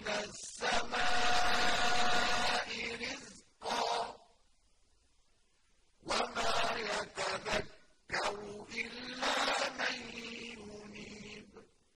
إلى السماء